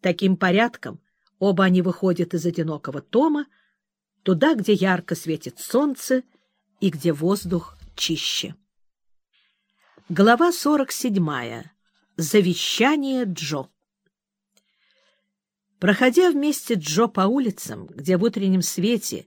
Таким порядком оба они выходят из одинокого тома, туда, где ярко светит солнце и где воздух чище. Глава 47. Завещание Джо. Проходя вместе Джо по улицам, где в утреннем свете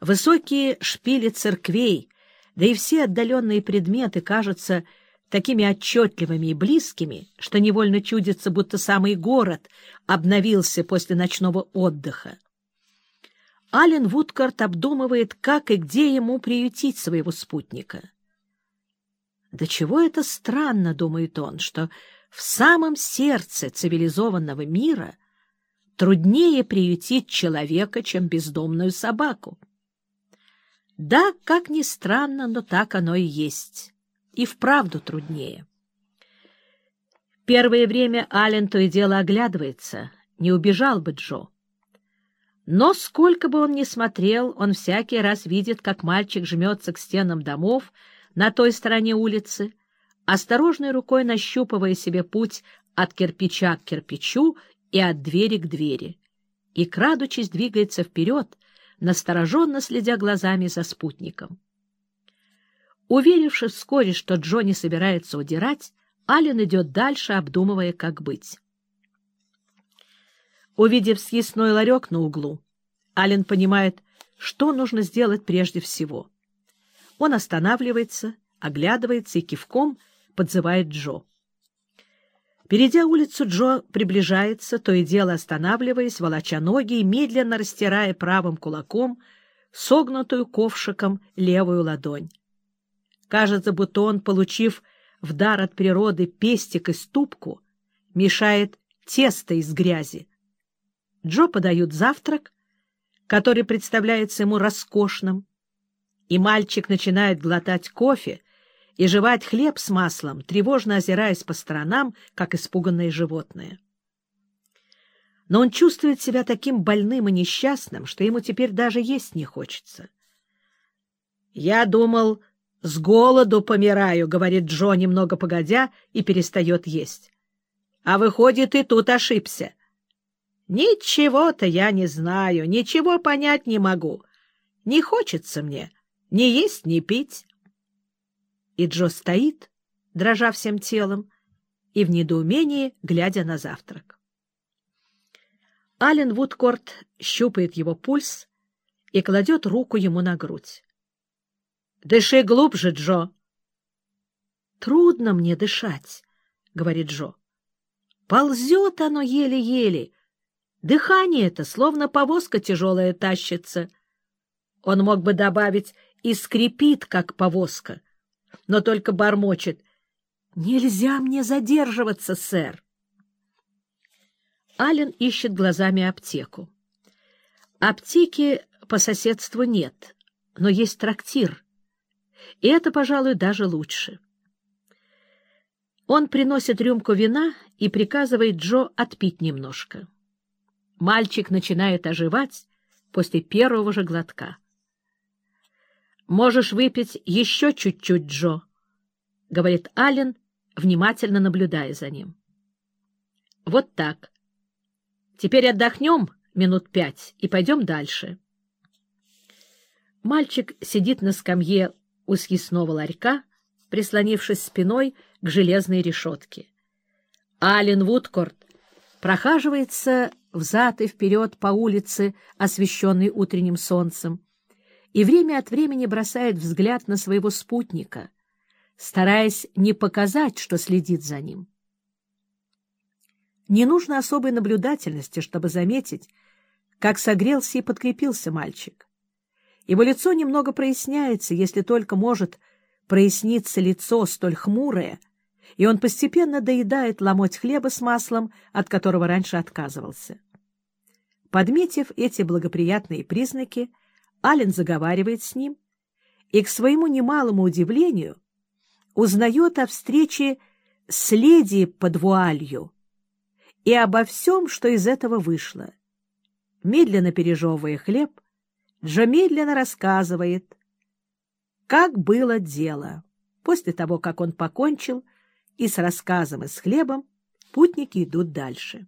высокие шпили церквей, да и все отдаленные предметы кажутся такими отчетливыми и близкими, что невольно чудится, будто самый город обновился после ночного отдыха. Ален Вудкарт обдумывает, как и где ему приютить своего спутника. «Да чего это странно, — думает он, — что в самом сердце цивилизованного мира труднее приютить человека, чем бездомную собаку. Да, как ни странно, но так оно и есть. И вправду труднее. Первое время Ален то и дело оглядывается, не убежал бы Джо. Но сколько бы он ни смотрел, он всякий раз видит, как мальчик жмется к стенам домов на той стороне улицы, осторожной рукой нащупывая себе путь от кирпича к кирпичу и от двери к двери, и, крадучись, двигается вперед, настороженно следя глазами за спутником. Уверившись вскоре, что Джонни собирается удирать, Ален идет дальше, обдумывая, как быть. Увидев съестной ларек на углу, Ален понимает, что нужно сделать прежде всего. Он останавливается, оглядывается и кивком подзывает Джо. Перейдя улицу, Джо приближается, то и дело останавливаясь, волоча ноги и медленно растирая правым кулаком согнутую ковшиком левую ладонь. Кажется, будто он, получив в дар от природы пестик и ступку, мешает тесто из грязи. Джо подают завтрак, который представляется ему роскошным, и мальчик начинает глотать кофе и жевать хлеб с маслом, тревожно озираясь по сторонам, как испуганное животное. Но он чувствует себя таким больным и несчастным, что ему теперь даже есть не хочется. «Я думал, с голоду помираю», — говорит Джо немного погодя и перестает есть. «А выходит, и тут ошибся. Ничего-то я не знаю, ничего понять не могу. Не хочется мне ни есть, ни пить. И Джо стоит, дрожа всем телом, и в недоумении, глядя на завтрак. Ален Вудкорт щупает его пульс и кладет руку ему на грудь. — Дыши глубже, Джо. — Трудно мне дышать, — говорит Джо. — Ползет оно еле-еле, Дыхание это, словно повозка тяжелая тащится. Он мог бы добавить и скрипит, как повозка, но только бормочет. «Нельзя мне задерживаться, сэр!» Ален ищет глазами аптеку. Аптеки по соседству нет, но есть трактир, и это, пожалуй, даже лучше. Он приносит рюмку вина и приказывает Джо отпить немножко. Мальчик начинает оживать после первого же глотка. «Можешь выпить еще чуть-чуть, Джо», — говорит Аллен, внимательно наблюдая за ним. «Вот так. Теперь отдохнем минут пять и пойдем дальше». Мальчик сидит на скамье у съестного ларька, прислонившись спиной к железной решетке. Ален Вудкорт прохаживается взад и вперед по улице, освещенной утренним солнцем, и время от времени бросает взгляд на своего спутника, стараясь не показать, что следит за ним. Не нужно особой наблюдательности, чтобы заметить, как согрелся и подкрепился мальчик. Его лицо немного проясняется, если только может проясниться лицо столь хмурое, и он постепенно доедает ломоть хлеба с маслом, от которого раньше отказывался. Подметив эти благоприятные признаки, Ален заговаривает с ним и, к своему немалому удивлению, узнает о встрече с леди под вуалью и обо всем, что из этого вышло. Медленно пережевывая хлеб, Джо медленно рассказывает, как было дело. После того, как он покончил и с рассказом, и с хлебом, путники идут дальше.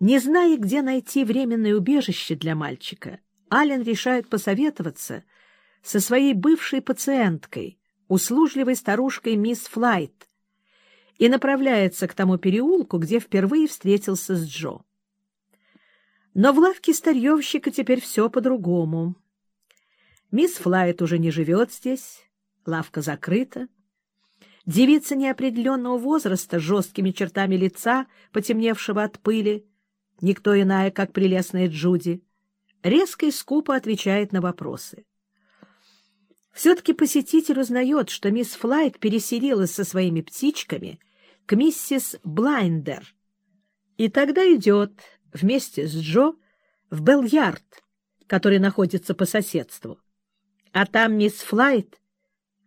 Не зная, где найти временное убежище для мальчика, Ален решает посоветоваться со своей бывшей пациенткой, услужливой старушкой мисс Флайт, и направляется к тому переулку, где впервые встретился с Джо. Но в лавке старьевщика теперь все по-другому. Мисс Флайт уже не живет здесь, лавка закрыта. Девица неопределенного возраста с жесткими чертами лица, потемневшего от пыли, никто иная, как прелестная Джуди, резко и скупо отвечает на вопросы. Все-таки посетитель узнает, что мисс Флайт переселилась со своими птичками к миссис Блайндер, и тогда идет вместе с Джо в Белл-Ярд, который находится по соседству. А там мисс Флайт,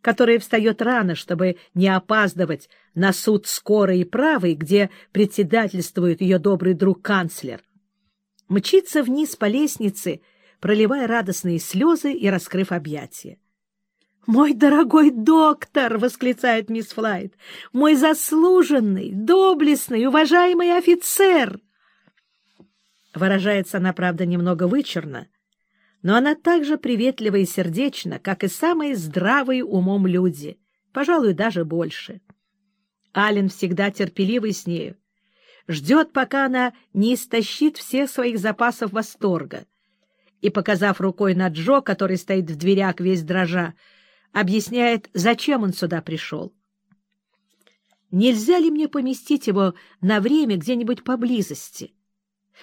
которая встает рано, чтобы не опаздывать на суд скорой и правой, где председательствует ее добрый друг-канцлер, мчится вниз по лестнице, проливая радостные слезы и раскрыв объятия. «Мой дорогой доктор!» — восклицает мисс Флайт. «Мой заслуженный, доблестный, уважаемый офицер!» Выражается она, правда, немного вычурно, но она так же приветлива и сердечна, как и самые здравые умом люди, пожалуй, даже больше. Ален всегда терпеливый с нею, ждет, пока она не истощит всех своих запасов восторга, и, показав рукой на Джо, который стоит в дверях весь дрожа, объясняет, зачем он сюда пришел. Нельзя ли мне поместить его на время где-нибудь поблизости?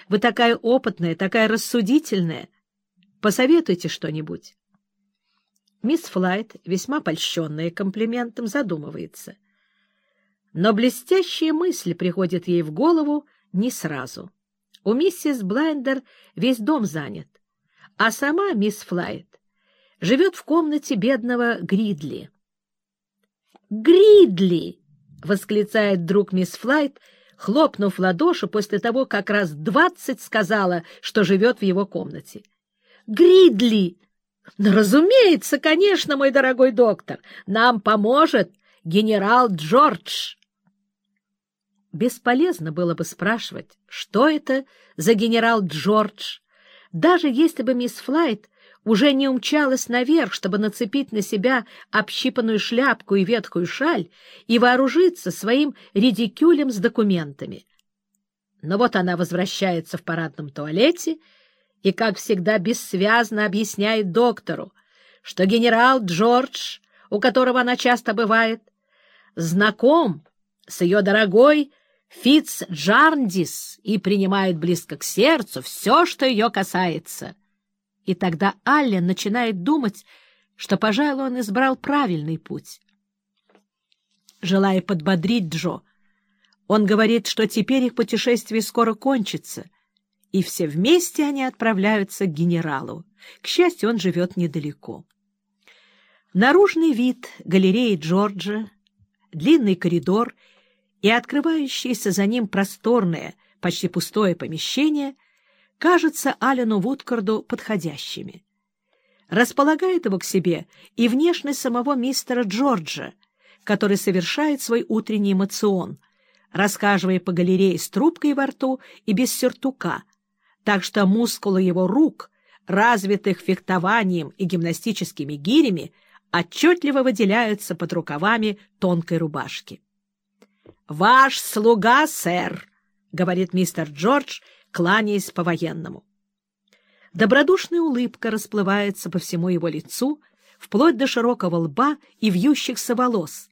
Вы такая опытная, такая рассудительная. Посоветуйте что-нибудь. Мисс Флайт, весьма польщенная комплиментом, задумывается. Но блестящая мысль приходит ей в голову не сразу. У миссис Блайндер весь дом занят, а сама мисс Флайт живет в комнате бедного Гридли. «Гридли!» — восклицает друг мисс Флайт, хлопнув в ладоши после того, как раз двадцать сказала, что живет в его комнате. «Гридли!» «Ну, разумеется, конечно, мой дорогой доктор, нам поможет генерал Джордж!» Бесполезно было бы спрашивать, что это за генерал Джордж, даже если бы мисс Флайт уже не умчалась наверх, чтобы нацепить на себя общипанную шляпку и ветхую шаль и вооружиться своим редикюлем с документами. Но вот она возвращается в парадном туалете и, как всегда, бессвязно объясняет доктору, что генерал Джордж, у которого она часто бывает, знаком с ее дорогой Фитц Джарндис и принимает близко к сердцу все, что ее касается — и тогда Аллен начинает думать, что, пожалуй, он избрал правильный путь. Желая подбодрить Джо, он говорит, что теперь их путешествие скоро кончится, и все вместе они отправляются к генералу. К счастью, он живет недалеко. Наружный вид галереи Джорджа, длинный коридор и открывающееся за ним просторное, почти пустое помещение кажутся Алену Вудкарду подходящими. Располагает его к себе и внешность самого мистера Джорджа, который совершает свой утренний эмоцион, рассказывая по галерее с трубкой во рту и без сюртука, так что мускулы его рук, развитых фехтованием и гимнастическими гирями, отчетливо выделяются под рукавами тонкой рубашки. «Ваш слуга, сэр!» — говорит мистер Джордж, кланяясь по-военному. Добродушная улыбка расплывается по всему его лицу, вплоть до широкого лба и вьющихся волос,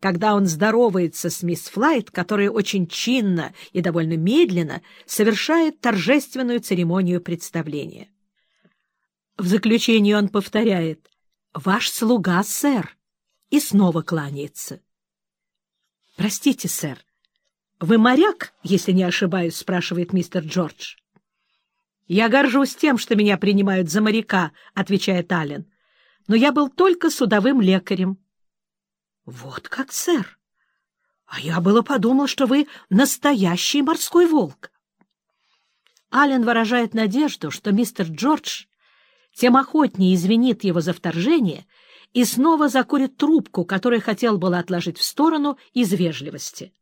когда он здоровается с мисс Флайт, которая очень чинно и довольно медленно совершает торжественную церемонию представления. В заключение он повторяет «Ваш слуга, сэр!» и снова кланяется. «Простите, сэр, — Вы моряк, если не ошибаюсь? — спрашивает мистер Джордж. — Я горжусь тем, что меня принимают за моряка, — отвечает Аллен. — Но я был только судовым лекарем. — Вот как, сэр! А я было подумал, что вы настоящий морской волк. Аллен выражает надежду, что мистер Джордж тем охотнее извинит его за вторжение и снова закурит трубку, которую хотел было отложить в сторону из вежливости.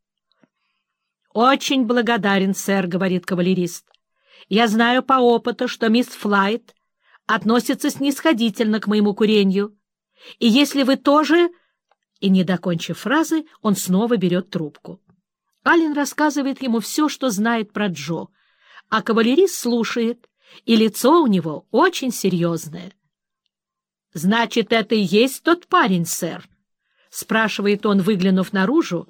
«Очень благодарен, сэр», — говорит кавалерист. «Я знаю по опыту, что мисс Флайт относится снисходительно к моему курению. И если вы тоже...» И, не докончив фразы, он снова берет трубку. Аллен рассказывает ему все, что знает про Джо, а кавалерист слушает, и лицо у него очень серьезное. — Значит, это и есть тот парень, сэр? — спрашивает он, выглянув наружу,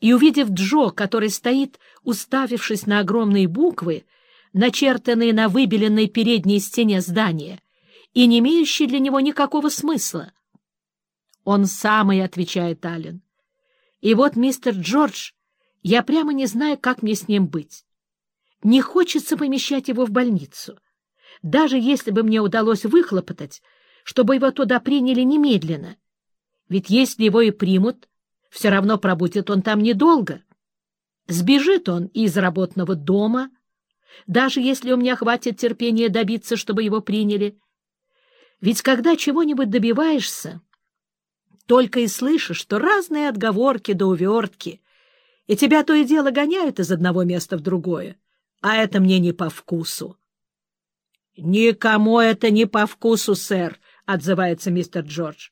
и, увидев Джо, который стоит, уставившись на огромные буквы, начертанные на выбеленной передней стене здания, и не имеющие для него никакого смысла. «Он самый», — отвечает Аллен. «И вот, мистер Джордж, я прямо не знаю, как мне с ним быть. Не хочется помещать его в больницу. Даже если бы мне удалось выхлопотать, чтобы его туда приняли немедленно. Ведь если его и примут, все равно пробудет он там недолго. Сбежит он из работного дома, даже если у меня хватит терпения добиться, чтобы его приняли. Ведь когда чего-нибудь добиваешься, только и слышишь, что разные отговорки да увертки, и тебя то и дело гоняют из одного места в другое, а это мне не по вкусу. — Никому это не по вкусу, сэр, — отзывается мистер Джордж.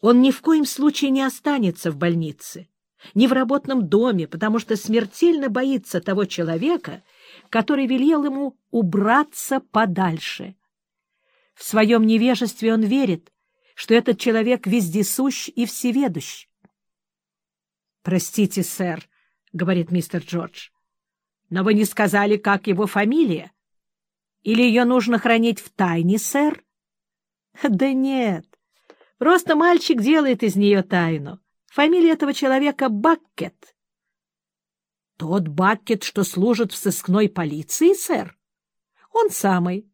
Он ни в коем случае не останется в больнице, ни в работном доме, потому что смертельно боится того человека, который велел ему убраться подальше. В своем невежестве он верит, что этот человек вездесущ и всеведущ. — Простите, сэр, — говорит мистер Джордж, — но вы не сказали, как его фамилия? Или ее нужно хранить в тайне, сэр? — Да нет, Просто мальчик делает из нее тайну. Фамилия этого человека Баккет. — Тот Баккет, что служит в сыскной полиции, сэр? — Он самый.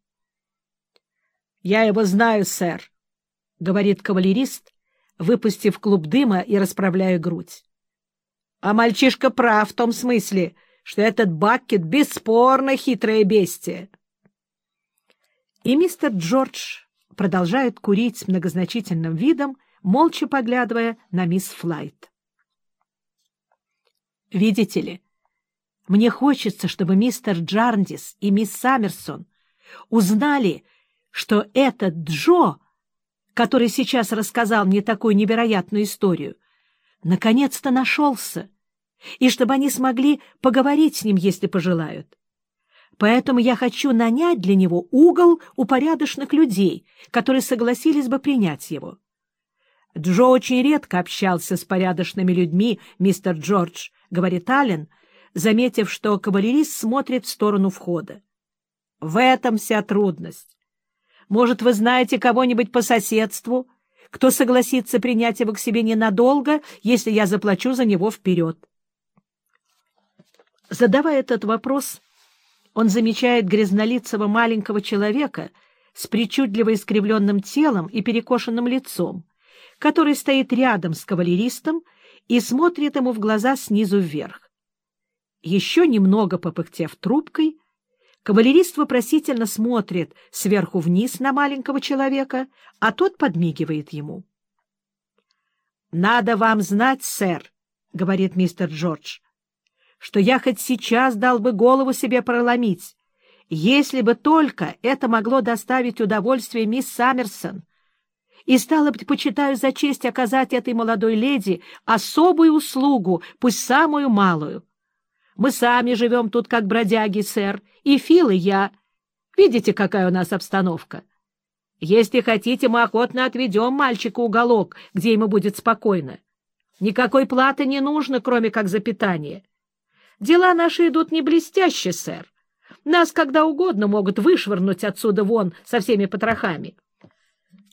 — Я его знаю, сэр, — говорит кавалерист, выпустив клуб дыма и расправляя грудь. — А мальчишка прав в том смысле, что этот Баккет бесспорно хитрое бестие. И мистер Джордж продолжают курить с многозначительным видом, молча поглядывая на мисс Флайт. «Видите ли, мне хочется, чтобы мистер Джарндис и мисс Саммерсон узнали, что этот Джо, который сейчас рассказал мне такую невероятную историю, наконец-то нашелся, и чтобы они смогли поговорить с ним, если пожелают. Поэтому я хочу нанять для него угол у порядочных людей, которые согласились бы принять его. Джо очень редко общался с порядочными людьми, мистер Джордж, — говорит Аллен, заметив, что кавалерист смотрит в сторону входа. В этом вся трудность. Может, вы знаете кого-нибудь по соседству, кто согласится принять его к себе ненадолго, если я заплачу за него вперед? Задавая этот вопрос, он замечает грязнолицего маленького человека с причудливо искривленным телом и перекошенным лицом, который стоит рядом с кавалеристом и смотрит ему в глаза снизу вверх. Еще немного попыхтев трубкой, кавалерист вопросительно смотрит сверху вниз на маленького человека, а тот подмигивает ему. — Надо вам знать, сэр, — говорит мистер Джордж, что я хоть сейчас дал бы голову себе проломить, если бы только это могло доставить удовольствие мисс Саммерсон. И, стало быть, почитаю за честь оказать этой молодой леди особую услугу, пусть самую малую. Мы сами живем тут как бродяги, сэр, и Фил, и я. Видите, какая у нас обстановка? Если хотите, мы охотно отведем мальчика уголок, где ему будет спокойно. Никакой платы не нужно, кроме как за питание. Дела наши идут не блестяще, сэр. Нас когда угодно могут вышвырнуть отсюда вон со всеми потрохами.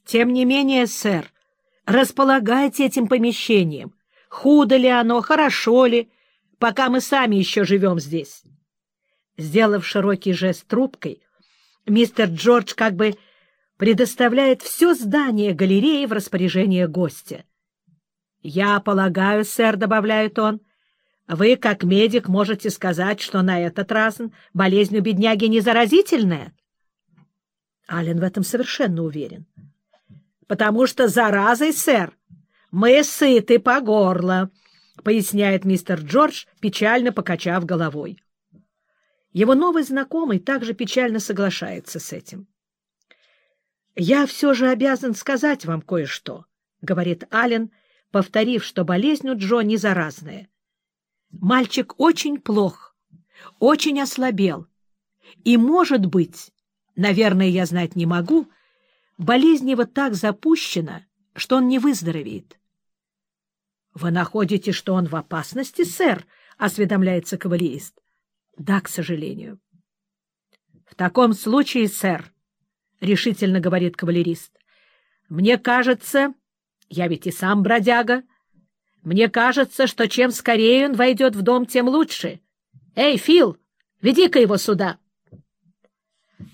Тем не менее, сэр, располагайте этим помещением. Худо ли оно, хорошо ли, пока мы сами еще живем здесь. Сделав широкий жест трубкой, мистер Джордж как бы предоставляет все здание галереи в распоряжение гостя. — Я полагаю, сэр, — добавляет он, — вы, как медик, можете сказать, что на этот раз болезнь у бедняги не заразительная? Ален в этом совершенно уверен. — Потому что заразой, сэр, мы сыты по горло. — поясняет мистер Джордж, печально покачав головой. Его новый знакомый также печально соглашается с этим. «Я все же обязан сказать вам кое-что», — говорит Аллен, повторив, что болезнь у Джо не заразная. «Мальчик очень плох, очень ослабел, и, может быть, наверное, я знать не могу, болезнь его так запущена, что он не выздоровеет». «Вы находите, что он в опасности, сэр?» — осведомляется кавалерист. Да, к сожалению. — В таком случае, сэр, — решительно говорит кавалерист, — мне кажется, я ведь и сам бродяга, мне кажется, что чем скорее он войдет в дом, тем лучше. Эй, Фил, веди-ка его сюда.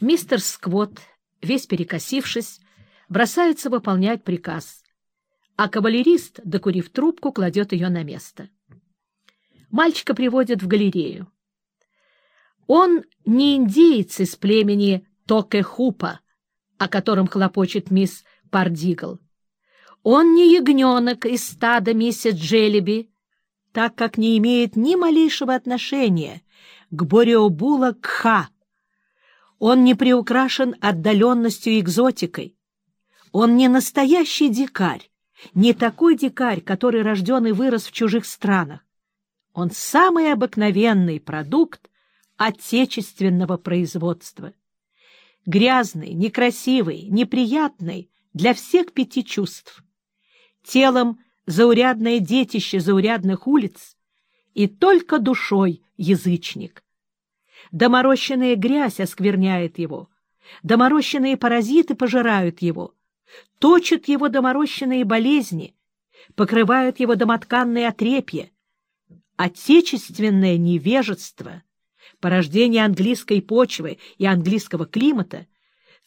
Мистер Сквот, весь перекосившись, бросается выполнять приказ, а кавалерист, докурив трубку, кладет ее на место. Мальчика приводят в галерею. Он не индеец из племени Токе-Хупа, о котором хлопочет мисс Пардигл. Он не ягненок из стада миссис Джелеби, так как не имеет ни малейшего отношения к Бореобула Кха. Он не приукрашен отдаленностью и экзотикой. Он не настоящий дикарь, не такой дикарь, который рожден и вырос в чужих странах. Он самый обыкновенный продукт отечественного производства. Грязный, некрасивый, неприятный для всех пяти чувств. Телом заурядное детище заурядных улиц и только душой язычник. Доморощенная грязь оскверняет его, доморощенные паразиты пожирают его, точат его доморощенные болезни, покрывают его домотканные отрепья. Отечественное невежество — порождение английской почвы и английского климата,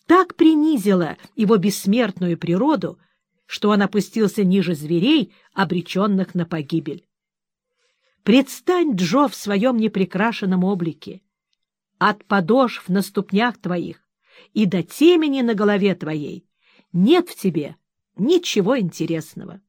так принизило его бессмертную природу, что он опустился ниже зверей, обреченных на погибель. Предстань, Джо, в своем непрекрашенном облике. От подошв на ступнях твоих и до темени на голове твоей нет в тебе ничего интересного.